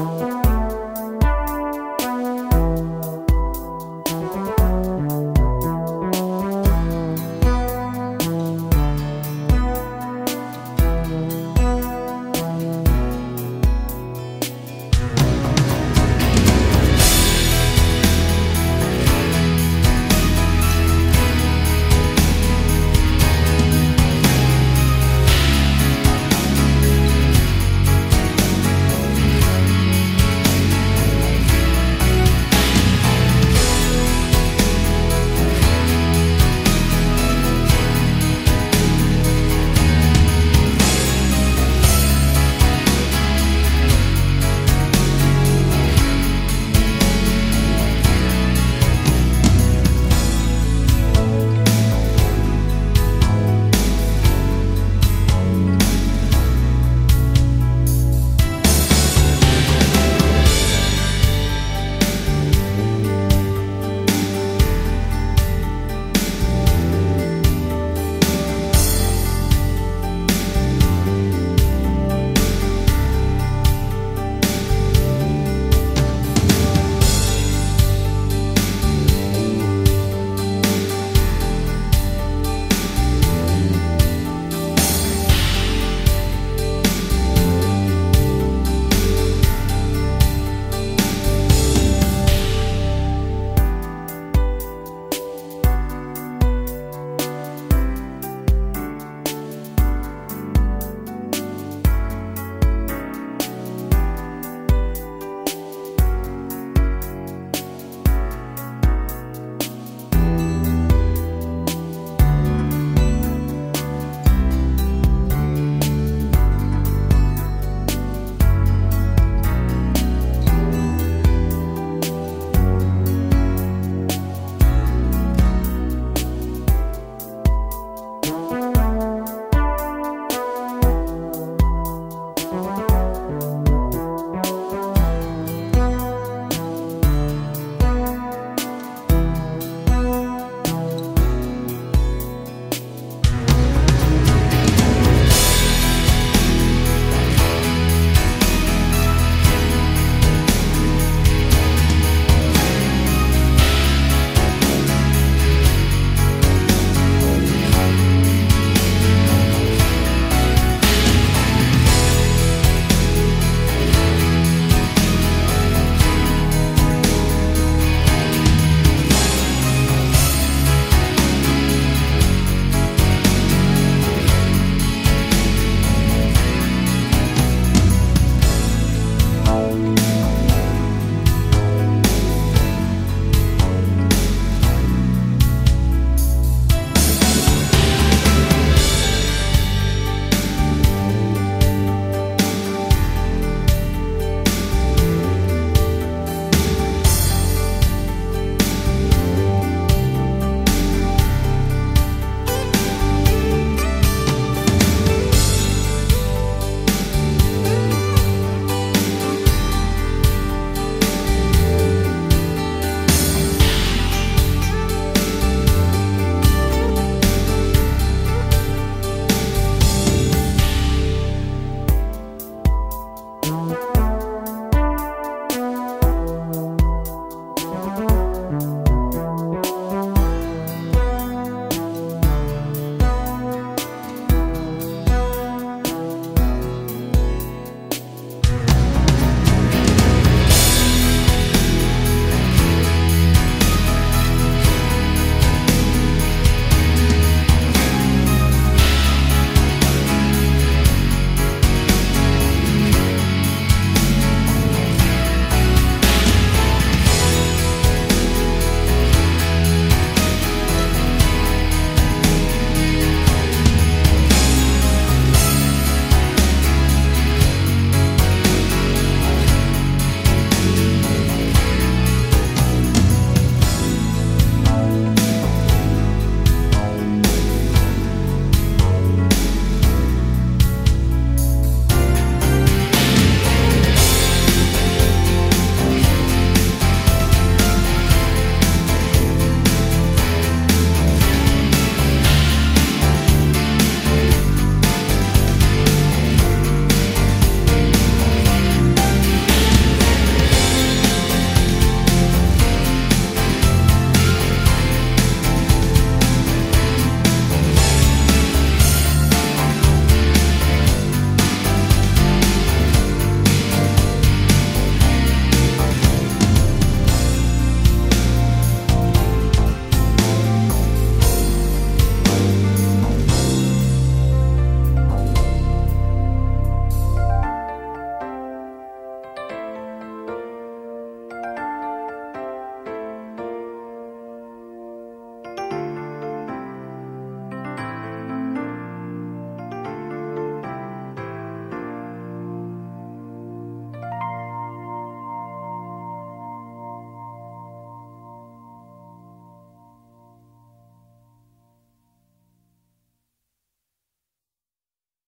Bye.